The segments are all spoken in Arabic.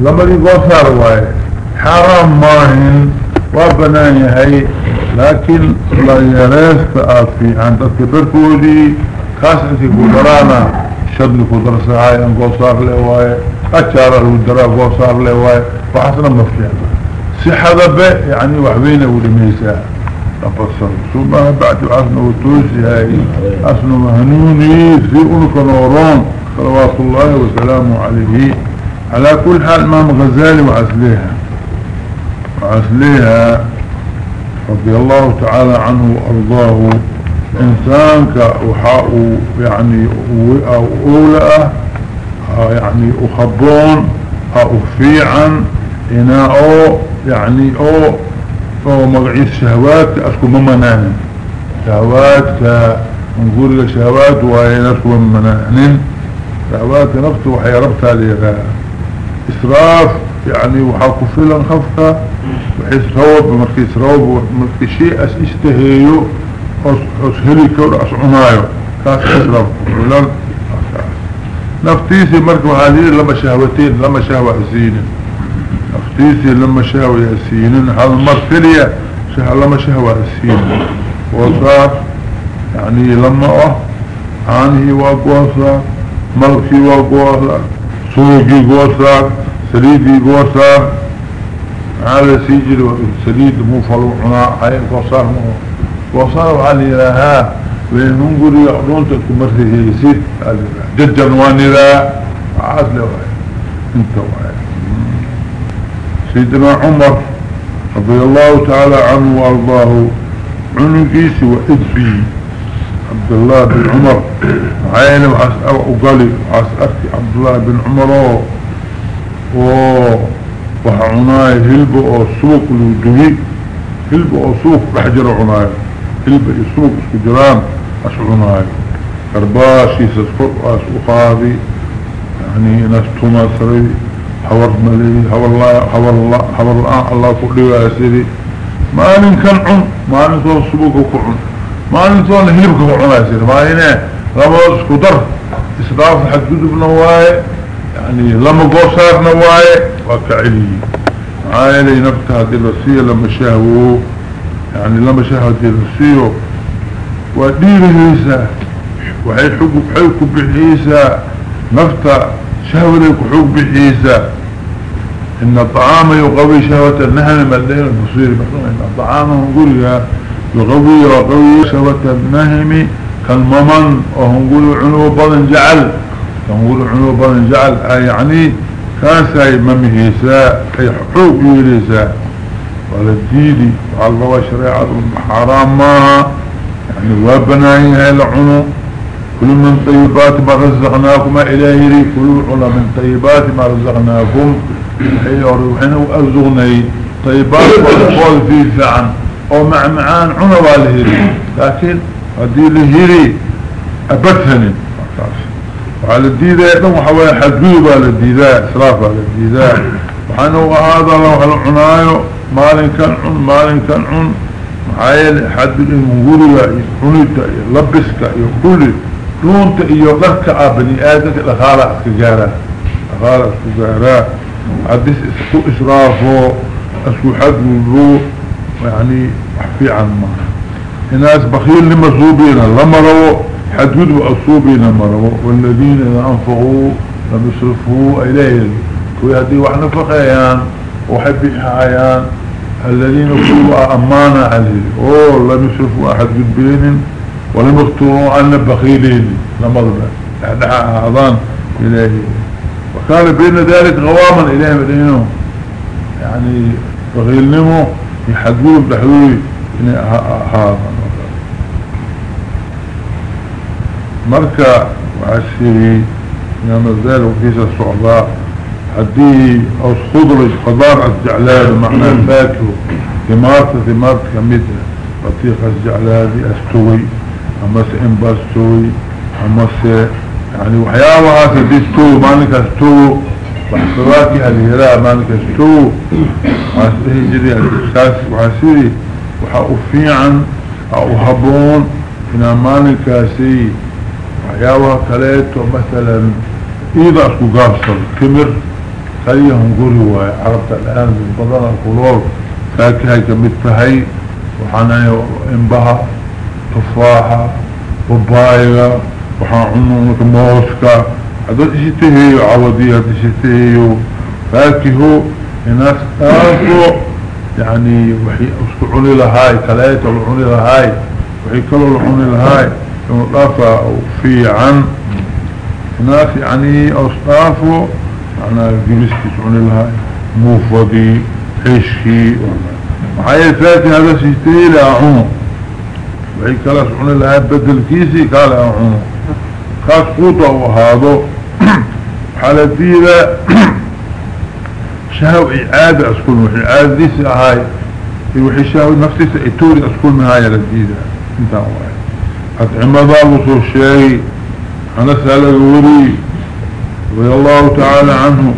لما دي قصار واي. حرام ماهن وبناني هاي. لكن لا يريست في عند الكبركودي خاصة قدرانا شد قدر هاي ان قصار لواي أتشار الودراء قصار لواي وحسنا مفتيح سحة بي يعني وحبينه ولميسا تفصل ثم بعد أسنى وتوسي هاي. أسنى مهنوني في أنك نورون صلوات الله وسلامه عليه. على كل حال امام غزالي وعسليها وعسليها رضي الله تعالى عنه وأرضاه. إنسان كأحاء يعني أولى يعني أخبون أخفيعا إناء يعني أو أو مقعيس شهوات أسكو ممنان شهوات كنقول لك شهوات وهي نسكو ممنان شهوات نفسه وحي ربطها ليها إسراف يعني وحاكو فيلا خفقة وحيس روب ومركيس روب ومركي شيء أس اشتهيو أسهلي كور أسعنايو كاس إسراف. ولن نفتيسي مركب هذه لما شهوتين لما شهوة زينة نفتيسي لما شهوة يسينين هذا المرسلية شه لما شهوة يسينين وصار يعني لما أه عنه وقوصا ملكي وقوصا سوقي قوصا سليدي قوصا هذا سيجل سليد مو. فلوحنا هاي قوصار مو قوصار وعلي لها وينقل يعطون تكمرته يسيد جدا وانلا عاد له انت وعي سيدنا عمر رضي الله تعالى عنه وارضاه عنقيس وإدبي عبد الله بن عمر. عين وقالي عسأرتي عبد الله بن عمر وحعناي هلب أو سوق لودهي هلب أو سوق بحجر عناي هلب سوق اسكجران اسعناي كرباشي سسفر اسوقاضي يعني ناس توما سري حور ملي حور الله حور الله حور الله الله كله يسيري ما من كان عن ما ما من صور هلبك وعن يسيري ما هنا لما اسكدر اسراف حدود بنواي يعني لما قصار نواي. وكعلي. عائلي نفتها دي الرسية لما شاهوه يعني لما شاهوا دي الرسية ودير هيسا. وحي حقوق حيكو بحيسا نفتها شهوة لك حقوق بحيسا إن الطعام يقوي شهوة النهم ملين البصير إن الطعام هنقول يقوي وقوي شهوة النهم كالممن وهنقول عنو بضن جعل. هنقول عنو بضن جعل. يعني كاسا ممهيسا اي حقوق يليسا وعلى الديدي وعلى الله شريعة حرام ماها يعني وابنائها العنو كل من طيبات ما رزقناكم إلهي كل من طيبات ما رزقناكم. وحين أرزقني طيبات والقول في فعن أو معمعان عنوا لهيري لكن هذه لهيري أبثني وعلى الديدة يتنو حوالي حدوب على الديدة إسراف على الديدة وحانو هذا الله على عنايو مالين كان عن مالين كان عن. معايا حد المنقولي عنيتا لبسك يقولي دونت ah bani aadamka dhaqaala iska gaara dhaqaala isku gaara hadis isku israafo يعني في عما الناس بخيل لما صوبين لما رو حدود وصوبين لما رو والذين إذا أنفقوا لما صرفوا إليهم. ويهدي وحنفق ايان وحبه ايان الذين اخذوا أمانة عليهم أوه لما صرفوا أحد قد بينهم ولم اخترعوا عنا بخيلين. لما رو هذا يعني اعظان اليهم وكان بين ذلك غواما إليهم يعني بغيل نمو. يحدوه بحدوه هذا. مركة وعسيري يوم ذلك وكيس الصعباء حديه أو خضرج خضار الجعلان معنى الفاكه ثمارة ثمارة كميدة بطيخ الجعلان أستوي. اما سي إنباستوي. اما سي يعني وحياوها سديستو مالك استو وحسواتي هالهراء مالك استو وحسيه جري الاساس وحسيري وحاوفيعا أو هبون هنا مالك سي وحياوها كليتو مثلا أيضا اسكو قابصل كمر خليهم قولوا عربت الآن من بضان القلول فاكهة كمتهي وحانا انبها تفاحة وبايغة وحانا موسكا هذا اشتهيو عوضية اشتهيو فاكهو الناس آفو يعني وحي أسكعوني لهاي ثلاثة وعوني لهاي وحي كلو لعوني لهاي ونطافة في عن الناس يعني اصطافوا أنا جلستي سعوني لهاي موفضي حشكي وحي فاتي هذا سيستري لأعونه وحي كلا سعوني لهاي بدل كيسي قال أعونه خاص قوطة وهذا حالتي ذا شهو إعادة أسكن وحي إعادة ديس هاي وحي شهو نفسي سأتوري أسكن من هاي لديدة انت واحد أطعم ضابط الشيء أنا سأل الوري رضي الله تعالى عنه.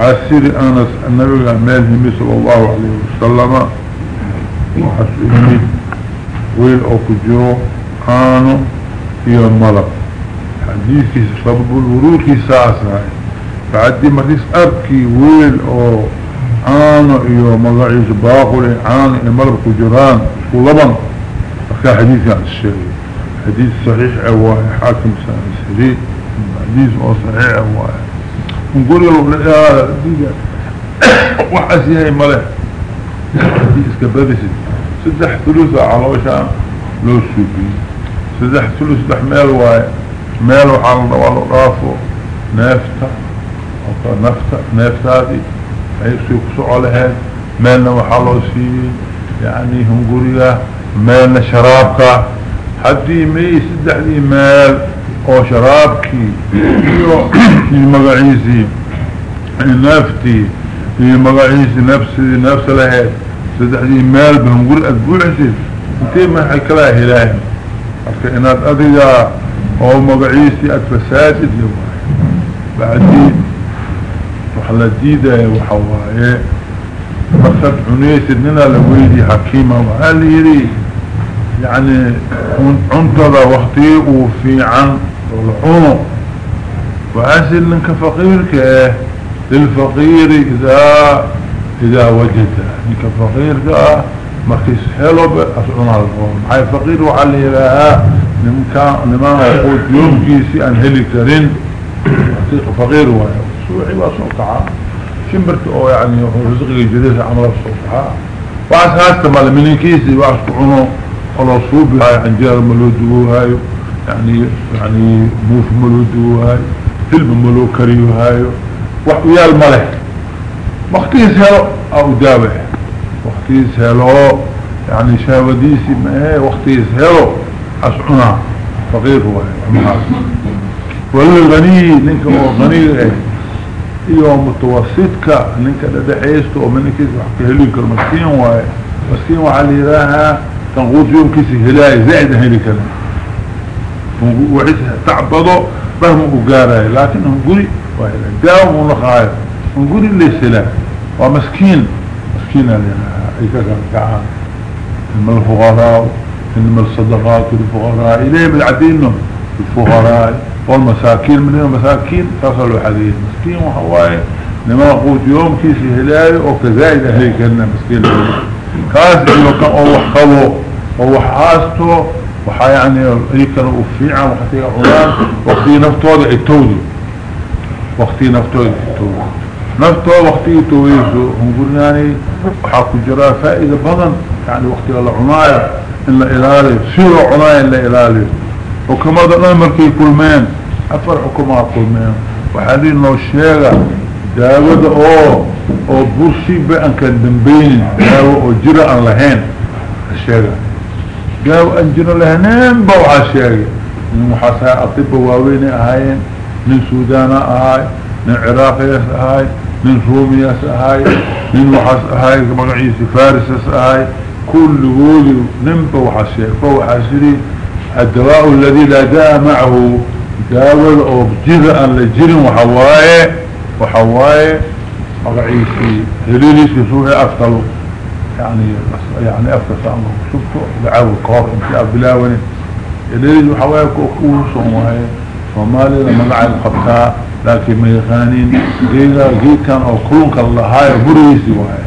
عسير أنس. النبي أعماله صلى الله عليه وسلم وحسيني ويل أو كجرو كانوا هي الملك حديثي سبب الورود كي ساسا فعدي مريس أبكي ويل أو. عانو إيو مضعيش باقولي عانو الملك كجران ولبن. فكا حديثي عن الشيء حديث صحيح أواه. حاكم سنسري حديث صحيح أواه. نقول له لا وحسيها ملك. حديث كبابسي سدح ثلثة على وشان. لو سوبي سدح ثلث سدح ميل واي. ميل وحال رافو نافتا نفتا نافتا دي هيسوك سؤالها ميلنا وحالو سي يعني هم قرية ميلنا شرابك. حدي مي سدح دي ميل أو شرابكي. في مقعيسي نفتي في مقعيسي نفسي نفس لهاد سدح دي ميل بهم. قول أدبوعسي انتي ما حكلا هلاهم marka inaad adiga oo magaciisi aad fasaadid بعدين وحلا ديدا وحواية. مركز عنيسد ننا لويدي حكيمة لي يعني عنتظى وقتي وفي عن والعمر وأسل منك فقيرك للفقير إذا إذا وجد. منك فقيرك مركز حلو القوم حي فقير وعلي لها لما يقول يوم كيسي أن هلي كرين فقير وعلي سوعي وصوكعا شمبرت أو يعني رزقي جديد عمل الصوكعا وعس هاستا مال منين كيسي وعس كعونو الله صوب هاي عنجار ملودو هاي يعني يعني موف ملودو هاي فيلم ملو كريو هاي وحويا الملح وقتيس هلو أو دابح وقتيس هلو يعني شاوديسي ما هي وقتيس هلو عسعنا فقير هو والغني ننك غني إيه iyo mutawassidka ninka dhadhaxaysto oo minkiisa wax ka heli karo maskiin waaye maskiin waxaa la yidhaahaa tanquud yoomkiisa helaaya zaa'id aan heli karin wixii tacbado dhahma u gaarayo laakin an yidhaahaa ay ka kalkacaan inma alfuqaraa inma alsadaqaat lilfuqaraa ilayhim alcadino lilfuqaraa والمساكين. من المساكين تصلوا حديث مسكين وحواي لما قوت يوم كيس هلاي وكذائد هيك لنا مسكين. كاس إلو كان أوح خلو أوح عاستو وحا يعني هيك وفيعا وحتي عران وقتي نفتوض التودي. وقتي نفتوض التودي. نفتوض وقتي تويسو هم قلنا يعني وحاكو جراء فائدة بضن يعني وقتي الله عناية إلا إلالي سيرو عناية إلا إلالي وكما ذا مركي كلمان أفر حكمها كلمان وحالين لو الشيغة داود أو أو برسي بأن كان دنبين داو أو جرى ان لهين الشيغة داو ان جرى لهنين بوعى الشيغة من محاساة أطب واوين اهاين من سودان اهاي من عراقية أهاي من رومية أهاي من محاس أهاي مقعيسي فارس أهاي كل قولي نمبا وحاسيك فوحاسيري الدواء الذي لا داء معه داول أو جزءا لجر وحواي وحواي مقعيسي هليليسي سوحي افتلو يعني يعني افتل سامه. شفته لعاو القار انت ابلاوني هليليسي وحواي كوكوسهم وهي ومالينا مقع نعم القبطاء لكن ميخانين إذا قيل كان أكلونك الله هاي بريسي وهاي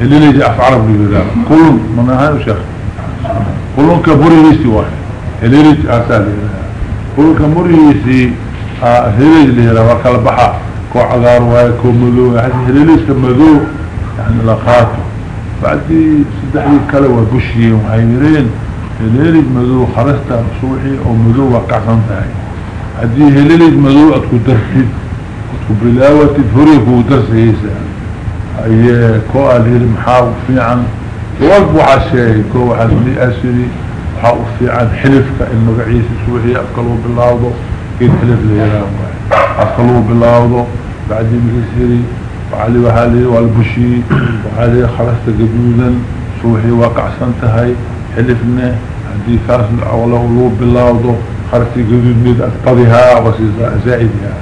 اللي ليجي أفعل بني بذلك؟ كلون من هاي وشيخ كلونك بريسي وهاي اللي ليجي أرسال بني كلونك بريسي هلي آه، ليجي لبقى البحر كو عذار وهاي كو ملو هلي ليجي سمدو يعني لقاته بعدي سدحي كلوة بشي ومحيرين اللي ليجي مدو خرستة بصوحي ومدو وقع صنطاي haddii helilid madow ad ku dartid ad ku bilaawatid horay kugu darsayeysaa aye ko alheli maxaa u fiican walba waxaa sheegay ko waxaa liasiri waxaa u fiican xilifka in magaciisa suuxiy afka lagu bilaawdo geed xilif la yaraa waay afka lagu bilaawdo bacdii mikasiri waali waxaa lihi waa lbushii waxaa خرتي قدود ميد أكتضها وزائدها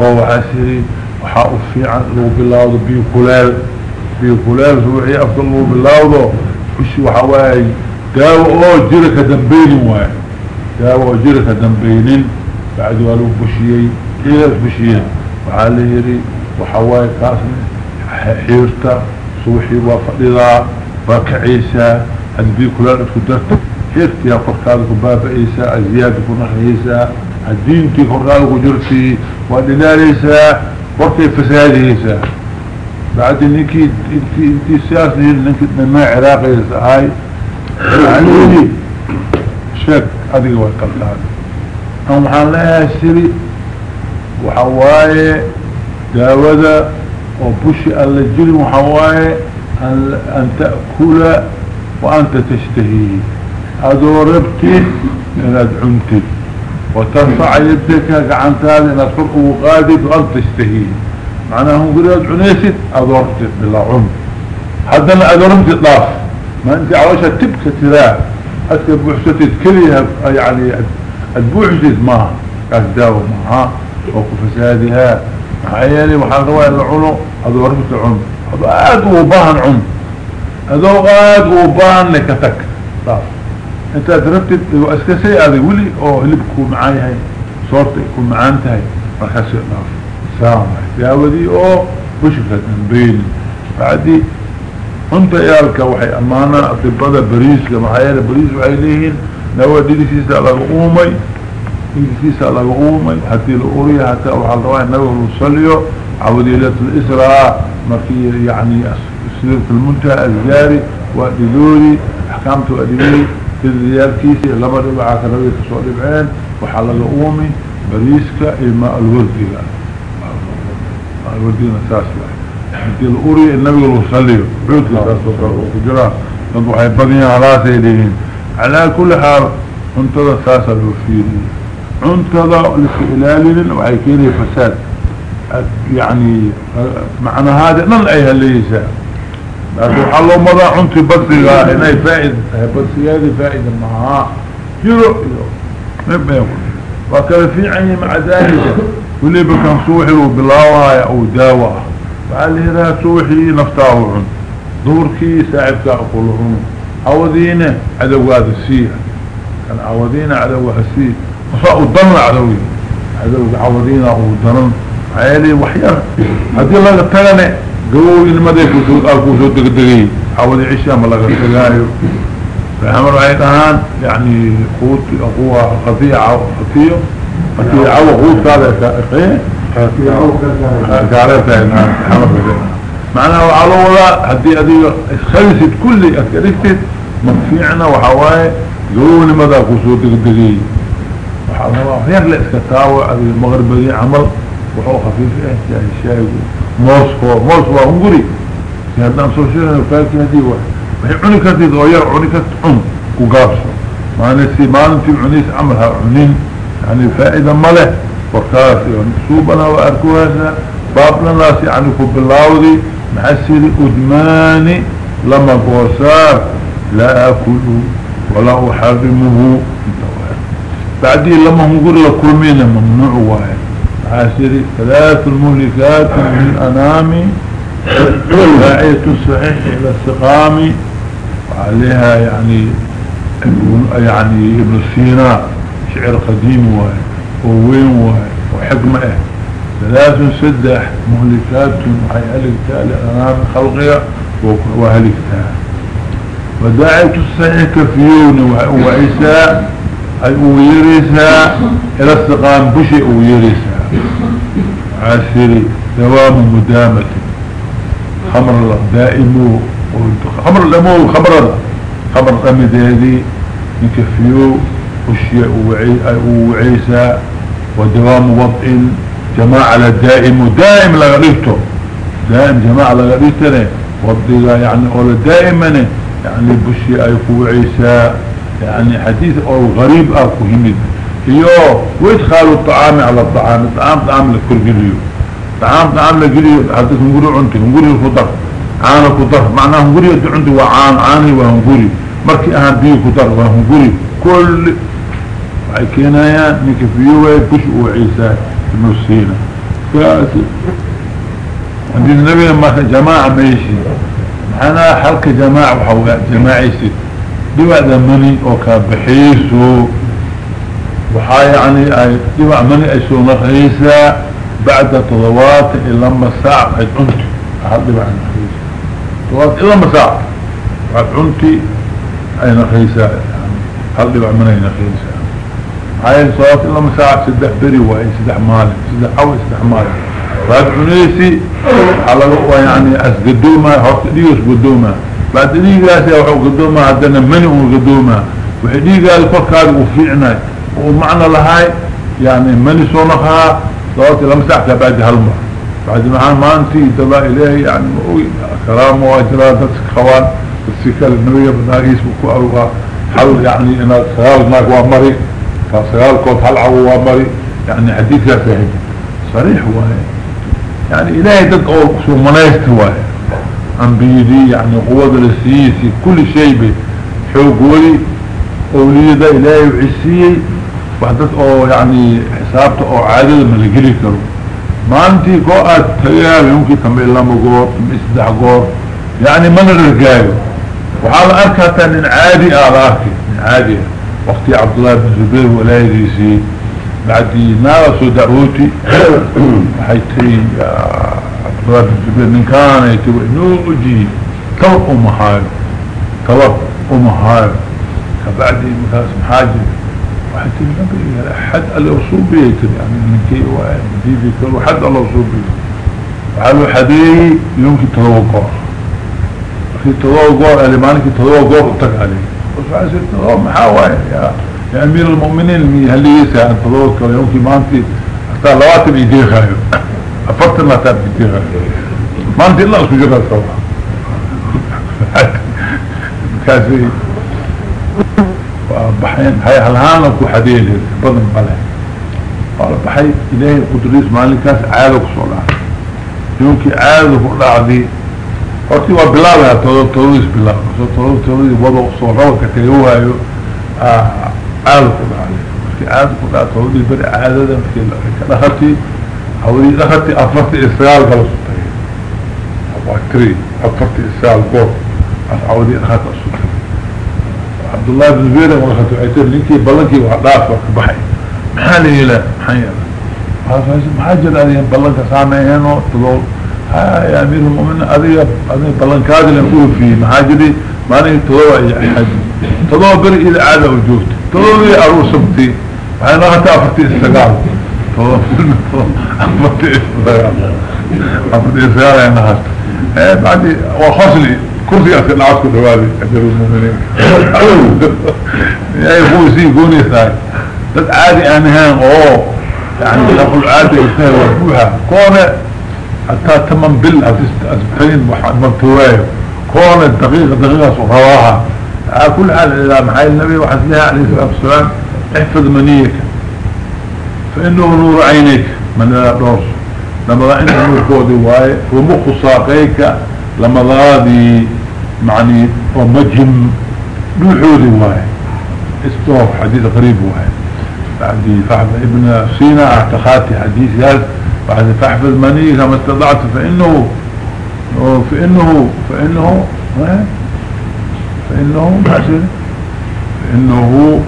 هو حاسري وحاء في عن لو بالله بيو كلال. بيو كلال سوحي أفضل لو بالله وش وحواي. داو أو جيرك دنبين واي. داو أو جيرك دنبين بعد والو بشيي. إيه بشيين وحالي يري وحواي كاسم حيرتا. سوحي وفضلا وكعيسى هذا كلال اتكدرت حيرتي قرقادك بابا إيسا أزيادك نحيسا الدينتي قرقادك جرتي ودلاليسا ورتي فساد إيسا بعد انكي انتي انتي سياسي انك ما عراقي إيسا هاي عليني شك هذه هو القلقان هم حالها سري وحواي داودة وبشي اللجري وحواي أن تأكل وأنت تشتهي. Adoo rabtid inaad cuntid وترفع يدك عن انك فرقه قادد وانت تشتهي معناه هم قريد عنيسد ادورتد بلا عم حدنا ادورمت اطلاف ما أنت عواشة تبكى تراه حتى بوحشتت كليها يعني البوحشت ما كاس داو معها وكفسادها عيالي وحان رواية العنو ادورمت عم. ادو وباهن عم. ادو قاد وباهن نكتك طاف. انت دربتد واسكسي هذا ولي أو اللي بكون معاي هاي صورتي يكون معانتهاي مركز يقناف سامع داودي أو بشكة بين. بعدي أنت يالك وحي امانا اطبادة بريس لما حيالا بريس وحي ليهن نوا ديدي سيسا على غومي ديدي سيسا على غومي حتى الأوريا حتى أوحى الرواي نوه الصليو عودي ليلة الإسراء مركي يعني سيرة المنتهى أدلوري كيسي لما ربعا كنبي كسو ربعين وحال الأومي بريسكا إما الوردقة الوردقة نساسة انتي الأوري النبي الوصلي عود كجرا نضو حيبضين على سيدين على كل حال انتظى ساسة الوفيري انتظى لكإلالين وحيكيني فساد. يعني معنى هذا من أيها ليسا لكن حلو مضى عنتي بطيغا هنا فائد بطيغا هذه فائدة معها. يرو يرو نبقى يقول. وكان في عيني مع ذلك. واللي بكان صوحي وبلاوة أو داوة فقال لي هذا صوحي نفتاه عن دوركي ساعدك اقولهم عوضينا عدو هذا السيح. كان عوضينا عدو هالسيح وصاقوا الضمن عدوي. عدو عوضينا أو الضمن عيالي وحيار هذه الله قتلنا قوي المدى كوسو دقدقي حوالي عشاء ما لغا تقايو فحمر عيدهان يعني قوت اقوى خطيعة خطيع. خطيعة وقوت هذا إيه؟ كارثة حمر معناها وعلى ولا هدي هدي خلصت كل اتكرفتت مكفيعنا وحواي قوي المدى كوسو دقدقي وحواي غير لإسكتاوة المغربية عمل. وحو خفيف إيه؟ شاي موسكو موسكو هنغري هذا سوشينا الفاكي هذه واحد وهي عني كتيد غير عني كتيد عم وقابسه ما نسي ما نتي عنيس عملها عنين. يعني فائدة مله وكاسي ونسوبنا وأركوهنا بابنا ناس يعني كب اللاودي محسيري أدماني لما قوسار لا أكله ولا أحرمه. بعدين لما هنقول لكل ممنوع واحد. عاشري ثلاث المهلكات من الأنام داعية الصحيح إلى السقام وعليها يعني يعني ابن سينا شعر قديم ووين وحكمة. ثلاث سدح مهلكات وحي هلكتها لأنام خلقها وهلكتها. وداعي الصحيح كفيون وعيسى أي إلى السقام بشي ويريسا عاشري دوام مدامة. خمر دائم خمر الأمو خمر خمر الأمد هذه يكفيو وشي وعيسى ودوام وضع جماعة دائم. لغريبته دائم جماعة لغريبته وضع يعني أولا دائما يعني بشي أيكو عيسى. يعني حديث أو غريب أكو همد يو ويدخلوا الطعام على الطعام؟ الطعام طعام لكل قليو طعام طعام لقليو حدث نقولوا عنتي نقولوا الفطر عانا كتر معناه نقولي يدو عندي وعان عاني وهنقولي. مركي أهان بيه كتر وهنقولي. كل وحي كينايا نكفيوه بش وعيسى المسينة فأسي عندي النبي لما جماعة ميشي. أنا حلق جماعة وحوات جماعي ست دبع مني وكابحيسو وحا يعني دبع أي سونا خيسا بعد تضوات إلا مساع قد عنت هل دبع نخيسا تضوات إلا مساع قد عنت أي نخيسا هل دبع مني نخيسا هاي الصلاة إلا مساع سدح بري وإن سدح مالي. سدح أو سدح مالي. بعد عنيسي على يعني أسقدوما هرت ديوس قدوما بعد ديقاسي وحو قدوما هدنا مني قدوما وحي ديقاسي فركاد وفيعنا ومعنى لهاي يعني مني صنخها صوتي لمسحتها بعد هالمر بعد معان ما انتي دبا إليه يعني كرام واجرات خوان السكال النبي بناقيس بكو أروها. حل يعني أنا سغال ناك وامري فسغال كوت هلعو وامري يعني حديث يا فهم. صريح هو. يعني دك أول قصور منايست هو. أنبيدي يعني قوة السيسي كل شيء بحوق ولي أولي ذا إلهي وعسيي. وحدث أو يعني حسابته أو عادل من الجري كرو. ما أنتي قوة تغياب يمكن تنبي الله مقور تنبي إسدع قور يعني من الرقايو وحالا أركة من عادي آلاكي من عادي. وقتي عبد الله بن زبير ولا يديسي بعد نارا سو دعوتي حيثي عبد الزبير من كان يتوى انه أجي طلق امهاي طلق امهاي كبعد مثاس محاجر وحتى النبي حد الأصوبية يعني من كي وديدي كل حد الأصوبية. وحلو حديه يمكن تذوقه في تذوقه اللي مالك تذوقه اتك عليه. بس عايز تذوق محاوية يا, يا أمير المؤمنين هل يسعى أن تذوقه يمكن ما أنت حتى لواتب إيديها أفرت ما تاب إيديها ما أنت إلا أسكو جرى سوا كاسي بحين هاي هلهان لكو حديث بدن بله قال بحي إلهي قدريس مالكاس عادك صلاة tododii wada soo rabaka tagawaayo caada ku dhacday markii caada ku dhaca tododii beri caadada markii ka dhakati hawadii dhakati afarti iyo sagaal kala su tagay waa tiri afarti iyo sagaal goor as hawadii dhakati asu tiri ninkii ballankii waa dhaaf waa ka baxay maxaa la yela maxaa yeela maxaa jira adiga ballanka saameeyeenoo todo يا أمير المؤمنين أذي أذي بلنكاد لنقول فيه محاجري ماني تضوى أحد تضوى بري إذا عاد وجود تضوى أروسمتي وحين أغتا أفتي استقال تضوى أفتي استقال أفتي استقال يعني هست بعد وخصلي كرسي أفتي العسكر دوالي أمير المؤمنين. يا يقول سي قوني ثاي دد عادي أنهان أوه! يعني تقول عادي إثنين وفوها كونه حتى تمن بال أسبتين مرتواية كون الدقيقة دقيقة صغراها كل حال إلى محايا النبي وحسنها عليه الصلاة والسلام احفظ منيك. فإنه نور عينيك من الرأس لما انت نور كودي واي ومخ ساقيك لما ضادي معني ومجهم نوحودي واي استوى حديث غريب واي بعد فحد ابن سينا اعتقادي حديث هذا. بعد فاحفظ مني كما استطعت فإنه فإنه فإنه فإنه فإنه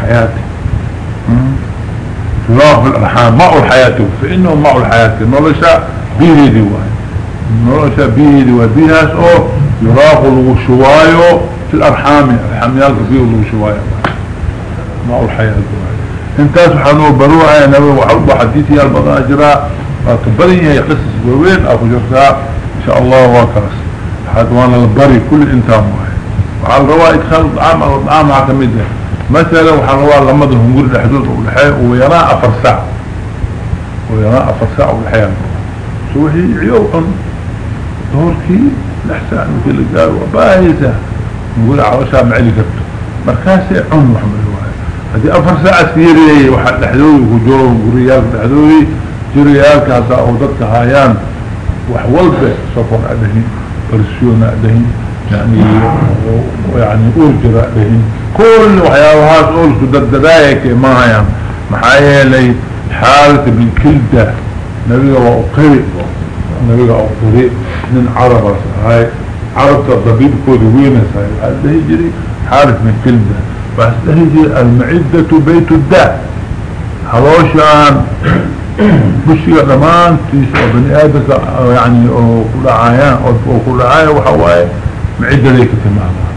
حياتي يراق بالأرحام ماء الحياة. فإنه ماء الحياة. نولشا بيهدي واي نولشا بيهدي وبيهاس أو يراق الغشوايو في الأرحام الحميال فيه الغشوايو ماء الحياة واي انت سبحانه بروعة نبي وحب حديثي البضاجرة فكبرين هي قصص وين أبو جرساء إن شاء الله وكرس حد وأنا البري كل إنسان واحد. وعلى الرواء ادخال الطعام أو الطعام عتمدة. مثلا وحال الرواء لمده هنقول الحدود والحياة ويرى افر ساعة ويرى افر ساعة والحياة سوحي عيوء دوركي الأحسان وكل قال وبايزة نقول عوشا معلي كبت مركاسي عن محمد الواحد. هذه أفر ساعة سيري وحد لحدوي وجوه وقريات لحدوي جريالك هذا أو ضدك هايان. وحولبه صفر عليه برسيون عليه يعني يعني أرجر عليه كل وحياوهات أرجر درددايك ما هيان محايا لي حالة ابن كلدة نبي وقري نبي وقري من عرب هاي عرب الضبيب كود وينس هاي؟ هذا يجري حالة من كلدة بس ده يجري المعدة بيت الداء. هلوشان بشيء دمان تيس بني آدم يعني كل عيان أو كل عيان وحواي. معدة ليك تماما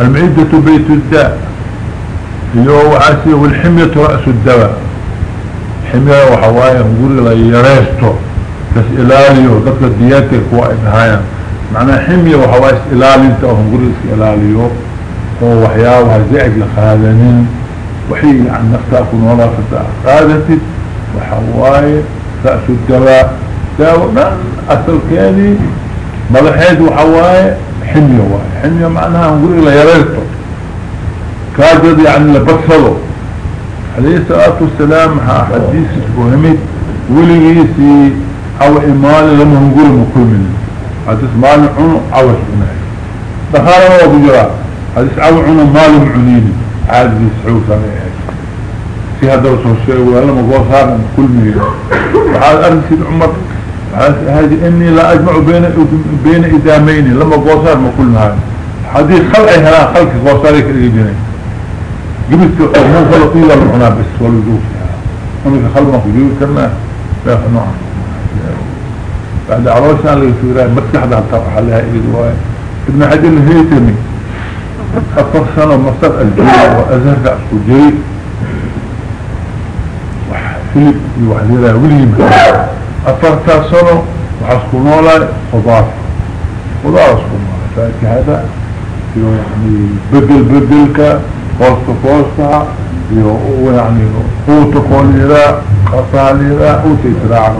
المعدة بيت الداء. يو عاسي والحمية رأس الدواء. حمية وحواي نقول لي يريستو بس إلاليو ضد دياتك وايد هايا معنى حمية وحواي إلالي انت نقول لك إلاليو هو وحياة وهزعج لخادنين وحي عن نفتاكم ولا فتاة قادتي وحواي رأس الدواء. داونا أصل كاني ملحيد وحواي حمية واي. حمية معناها نقول إلا يريته كاجد يعني لبصله عليه الصلاة والسلام حديث مهمت وليسي أو إمالي لما نقول مكل منه حديث مالي عنو عوش بناي دخاله هو بجراء حديث عوش عنو مالي معنيني عادي سعود سامي في هذا الرسول الشيء ولا مقوص هذا كل مية وهذا أرد سيد عمر. هذه إني لا أجمع بين بين إدامين. لما قوصار ما كل هذا حديث خلعي هلا خلق قوصاري كالإجنين جبت مو خلق إلا الرحنا بس والوجوه أنا خلق ما كجوه كنا لا نوع بعد عروسان اللي في رأي مسح ده طرح عليها إيد واي ابن حجر الهيتمي. أفر سنة مصر الجيل وأزهر أسكو جيل فيلب يوحديرها وليما أفرتا سنة وحسكونا لا خضار خضار اسكونا فأتي هذا يعني بدل بدلك فوسط فوسطها يعني قوت قوليرا قصاليرا قوتي تراعب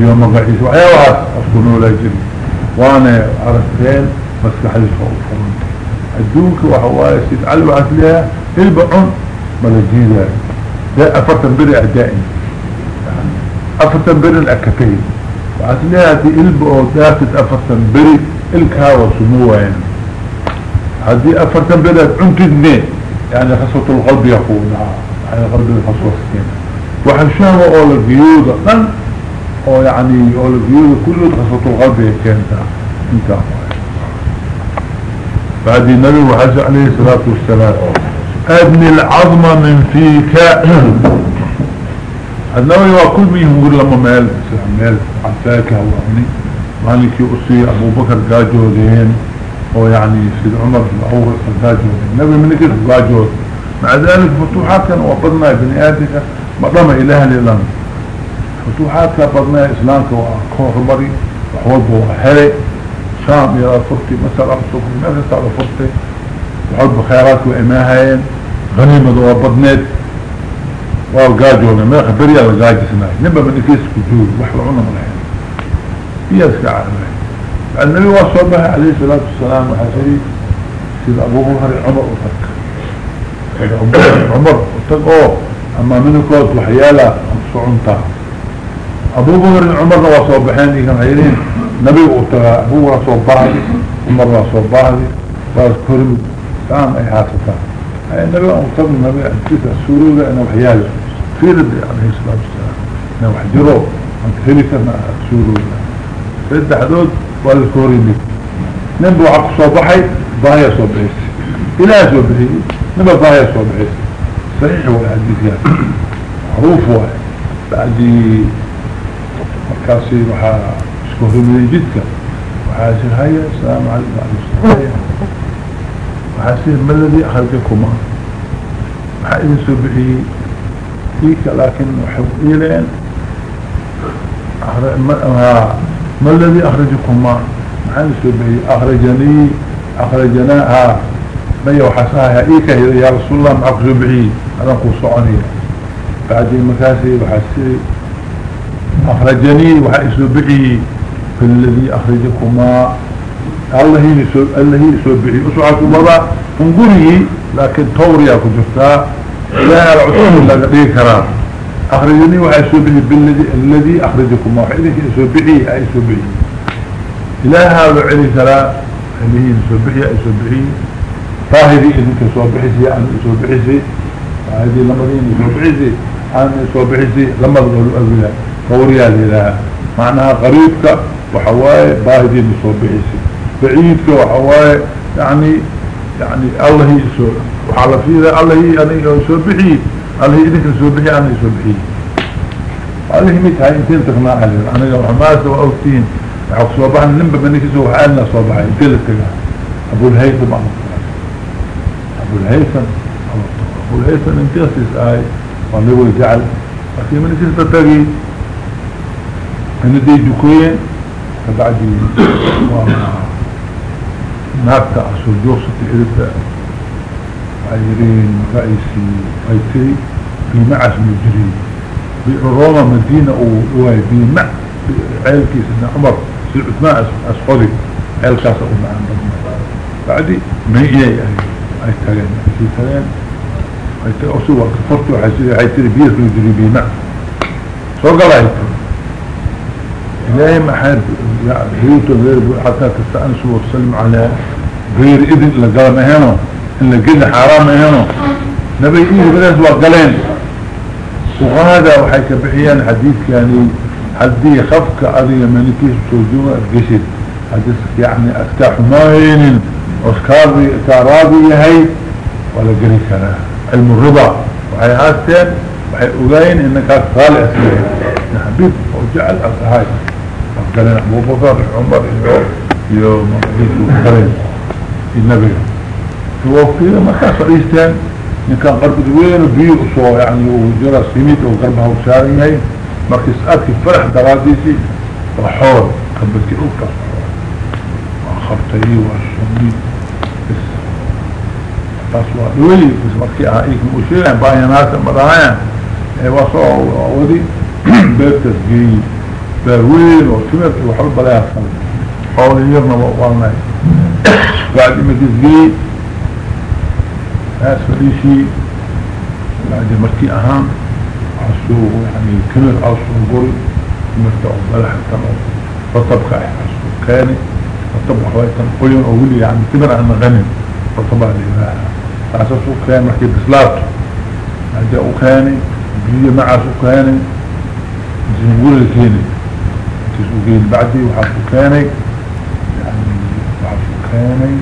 يوم مقعيس وحيوات اسكونا لا جري وأنا عرفتين مسكح الفوق الدونك وحوايا سيد علي وعسلها البعون ملجيدها ده أفرتن بري أعدائي أفرتن بري الأكفين. وعسلها دي إلب أو دافت أفرتن بري الكاوة سموة يعني هذه أفرتن بري عنت اثنين يعني خصوة القلب يقول يعني قلب الخصوة السكينة وحشاوة أول الجيودة أو يعني أول الجيودة كله خصوة القلب يكينتا انت. بعد النبي وحش عليه الصلاة والسلام. ابن العظم من فيك. النووي وكل مين يقول لما مال. مال عساك هو ابني مالك يؤسي أبو بكر قاجودين هو يعني سيد عمر الأول قاجودين النبي من كيف قاجود مع ذلك فتوحات كان وقضنا ابن آدك مقام إله للان فتوحات كان وقضنا إسلامك وكوهبري وحوضه وحري شام يرى فرتي مثلا من أفسك على فرتي. وحب خيرات وإماهين. غنيمة وبضنات وقاجونا ما خبريا وقاجسنا نبا من كيس كجور وحلعونا ملحين يسكع عليه النبي وصبه عليه الصلاة والسلام وحسري. سيد أبو بكر عمر وفك. سيد أبو بكر عمر وفك. أوه. أما منه كوت وحيالة صعنتا أبو بكر عمر وصبحين إيكم عيرين نبي وطلع أبو بكر صبحي عمر وصبحي وذكرم سام أي حاسطان النبي أمطر النبي أنتيسا سورة أنا وحيال في رد عليه الصلاة والسلام أنا وحجره أنت هلك أنا سورة فإنت حدود والكوري لك نبو عقل صباحي ضايا صباحي. إلا صباحي نبو ضايا صباحي. صحيح هو الحديث يعني معروف مركاسي وحا اسكوه من جدك وحا يصير هيا السلام عليكم وحا يصير ما الذي أخرجكما وحا إذن سبعي فيك لكن وحب إلين ما الذي أخرجكما محل سبعي أخرجني أخرجناها. مي وحساها إيكا يا رسول الله معك سبعي. أنا قصعني بعد المكاسي وحسي أخرجني وحي سبعي في الذي أخرجكما. الله الله يسوبعي أسعك بضا انقره لكن طوريا كجرتا لا العصور لا قديه كرام أخرجني وحي سبعي بالذي الذي أخرجكما. وحي سبعي أي سبعي إلى هذا علي سلام اللي هي سبحي أي سبحي طاهري إذنك سبحيسي أنا سبحيسي هذه لما دين سبحيسي أنا سبحيسي لما أبلا قوريا لها معناها قريبك وحواي باهدي سبحيسي بعيدك وحواي يعني يعني الله يسوع. وحال في ذا الله يعني يسبحي الله إذنك سبحي أنا سبحي الله يميت هاي انتين تقناع عليه أنا وحماسة وأوتين. وحق صوبحنا ننبا منكسه وحالنا صوبحي انتين تقناع أبو الهيثم أبو الهيثم أبو الهيثم انتين آي. والله جعل. لكن من كسه تتاقي أن دي. دكوين فبعدي ناكتا أصول جوصة إرفا عيرين رئيسي أيتري في معس مجري بروما مدينة وواي في مع عيلكي سنة عمر سيد عثمان عيل كاسة أمع بعدي ما هي أي تغين أي أي تغين كفرتو عيتري بيس مجري بي مع. سوق الله يتري إلهي ما حد بيوت غير حتى تستأنسوا وتسلم على غير إذن إلا قال ما هنا إلا قد حرام هنا. نبي إيه بناس وقلين وهذا وحيك بحيان حديث يعني حدي خفك أذي منكيس سوجوه القشد حديث يعني أفتح ماين أسكاري كارابي هاي ولا قري كرا علم الرضا. وحي هاتين وحي أغاين إنك صالح سيئ حبيب وجعل هاي قال أبو بكر عمر يوم قرين النبي. توفي ما كان فريستان إن كان قرب دوين بيو سو يعني وجرى سميت وقربها وشاري هاي مركز أكي فرح دراديسي وحور قبلتي أكتر وخرطي والشمي بس تصوى دولي بس مركي أهيك مؤشيرين باينات مرايا ايوا صو ودي بيتس جيد باوين وتمت وحب لا يحصل. حول يرنا وقالنا. بعد ما تزقي ناس فريشي بعد مركي اهام عصوه يعني كمر عصوه قول كمرت عبالة حتى فطبقى عصوه كاني فطبقى حوائتا قيون أولي يعني كمر أنا غنم. فطبقى لله عصوه كان مركي بسلاته بعد اخاني بيه مع عصوه كاني زنقول الكيني. تسوقين بعدي وحاسو كاني يعني وحاسو كاني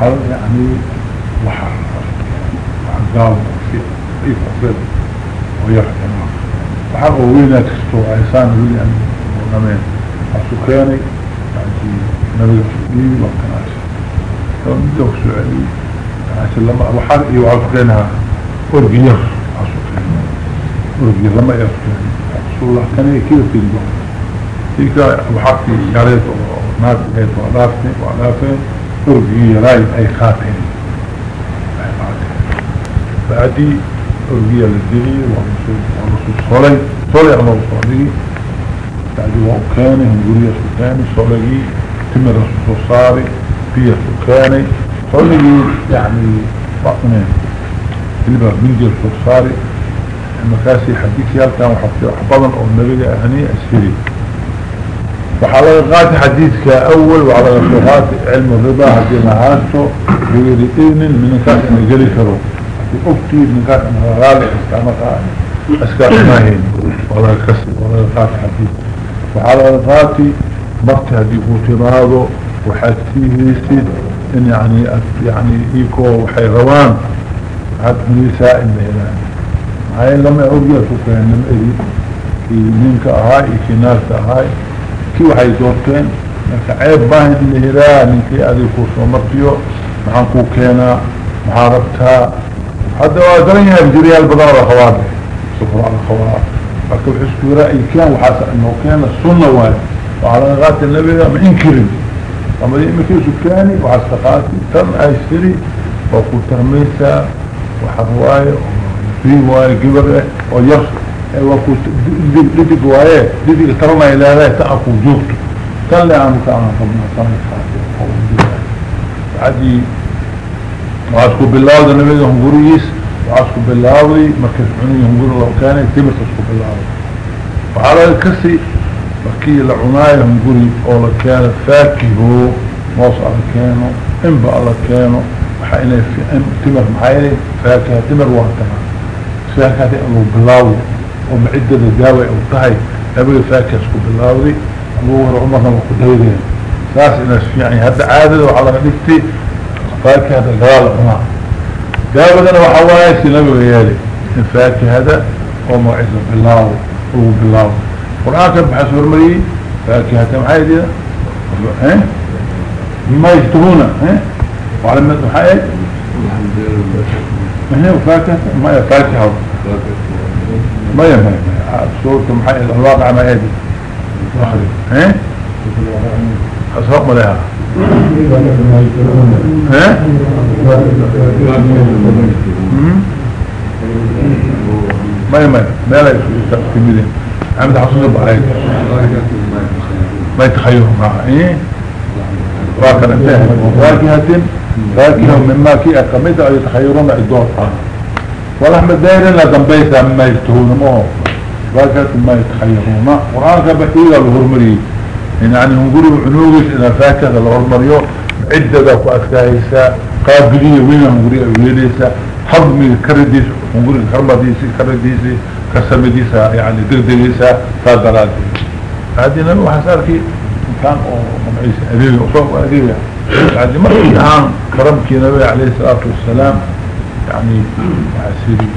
حر يعني وحر وحقاو في اي فقر ويحكنا وحق وينا تستو عيسان ولي ان ونمين حاسو كاني يعني نبي سؤالي وقتناش لو انتو سؤالي عشان لما وحر اي وحاسو كانها ارقير حاسو كاني ارقير لما يرسل رسول الله كان كيف في تلك وحقي ياريت وناس ايت وعلافني وعلافين ارقي رايد أي خاتين بعدي ارقي للدلي ورسول صلي صلي على رسولي بعدي وكاني هنقولي سلطاني صلي تم الرسول صاري فيه سلطاني صلي يعني بطنين تلبى من جل صاري المكاسي حديث يالكا وحفظا أو النبي أهني اسفري وعلى غات حديثك أول وعلى غات علم الرضا هذه معاسه بغير إذن من كان يجري كرو أبتي من كان غالي استعمق أسكار ماهين ولا كسر ولا غات حديث. وعلى غات مرت هذه وتراضه وحكيه سيد إن يعني يعني إيكو وحيروان هاد نساء المهلان هاي لما أوجيه سكان لما إذي كي نينك أهاي كي ناس أهاي. كي وحي دورتين عيب باهد اللي هلا نينكي أذي كوسو مرتيو. محان كو كينا محاربتها حتى وادرينها بجريها البضاء سفر على الخوارج فكيف حسكو رأي كان وحاسا إنه كان السنة واحد وعلى نغات النبي ما انكرم أما دي مكي سكاني وعستقاتي تم ايستري وقو ترميسا وحرواي في واي قبر ويرس وقو ديدك واي ديدك ترمى إلى لا تأكو جوكتو تلي عن كان ربنا صلى الله عليه وعسكو بالله النبي هم قريس وعسكو بالله مركز عني هم قريس لو كان تمس عسكو بالله وعلى الكسي مركي لعناية هم قريس أو لكان فاكهو على كانوا إنبا على كانوا وحينا في تمر محايلي فاكهة تمر وهكذا فاكهة انه بالله ومعدة الداوي أو طهي نبي فاكهة اسكو بالله دي الله عمرنا وقديرين ساس الناس يعني هذا عادل وعلى نفتي فاكهة الغالة هنا قابلنا وحوايا سنبي غيالي الفاكهة هذا موعظة بالله هو بالله. القرآن كان بحسب المري فاكهة محايا دي ها مما يشتهون ها وعلى ما محايا ما هي فاكهة ما هي فاكهة ما هي سورة محايا الواقع ما هي دي ها أصحاب لها ها ما يمين ما لا يستقيمين عمد حصول بعين ما يتخيرهم معها إيه؟ واكنا انتهى واكهة فاكهة مما كي أو يتخيرون الدور. ولحم الدائرين لا تنبيسها مما يشتهون مو. فاكهة مما يتخيرون قرآن كبحيغة الهرمري يعني قولوا عنوغيش إذا فاكهة الهرمريو عدة ذاكو أكتاهيسا قابلية وين هم قولوا ويليسا حضمي كرديس قولوا كرمديسي كرديسي كسمديسا يعني درديسا فادرات هذه نبي وحساركي كان ممعيس أبيبي وصوف أبيبي. يعني مرحي عام كرمكي نبي عليه الصلاة والسلام. يعني وعسيري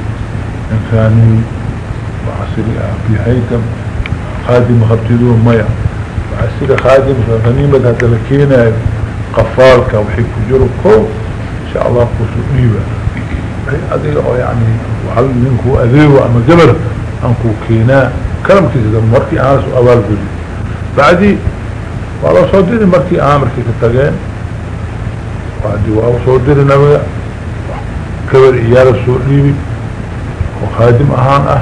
إنساني وعسيري أبي هيتم خادم خبتدوه مياه وعسيري خادم غنيمة هتلكينا قفالك وحي كجرب كو إن شاء الله قصوئيبا أدي يعني وحل منكو أذيو أما جبر أنكو كينا كلام كيسا مركي آنس وأوال بلي بعدي والله صدري مركي آمركي كتاقين بعدي والله صدري نبي كبر إيال السوريبي وخادم أهان أه.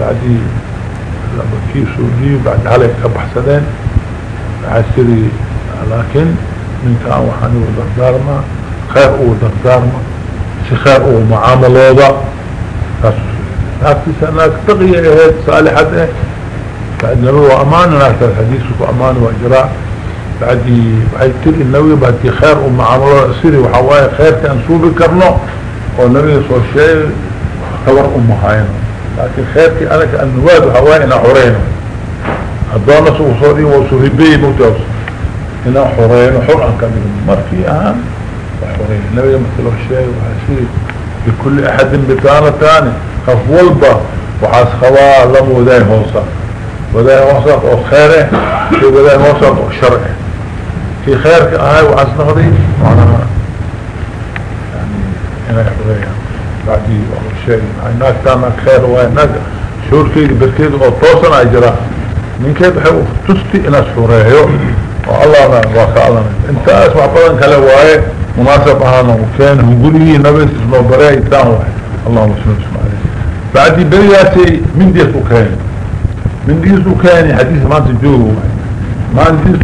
بعدي لما كي سوريبي بعد عليك أبحثدين عسري لكن من كان وحاني ودردار ما خير أو دردار ما. سخير أو معامل وضع ناكتس انك تقي اهد صالحة إيه بعد نبو أمان ناكتس الحديث وامان وإجراء. بعدي بعد تلي النبي بعد خير معامل سيري وحوايا خير كأنسوبي كرنو والنبي صلى الشيء خبر ام هاينو لكن خيرتي أنا كأنواد وحوايا أنا حرينو هدونا سوى صوري وصوهبي موتوس هنا حرين وحر عن كامل مركي أهم وحرين النبي مثل الشيء وحسير بكل أحد بتانا تاني. خف والبا وحاس خواء لم وداي هوصا وداي هوصا وخيره في وداي هوصا وشرعه في خير هاي وحاس نغضي وأنا هنا حرين بعدي والله الشيء هناك تانا خير وهناك شور كيدي بركيد وطوصنا اجراه من كيف حيو تستي أنا شوريه والله ما وقعنا أنت أسمع طبعا كلا وايه مناسب اهانا وكان هنقولي نبس اسمه برأي تان واحد اللهم صل وسلم عليه بعد برياتي من ديس وكان من ديس وكان حديث ما تجوه. ما ديس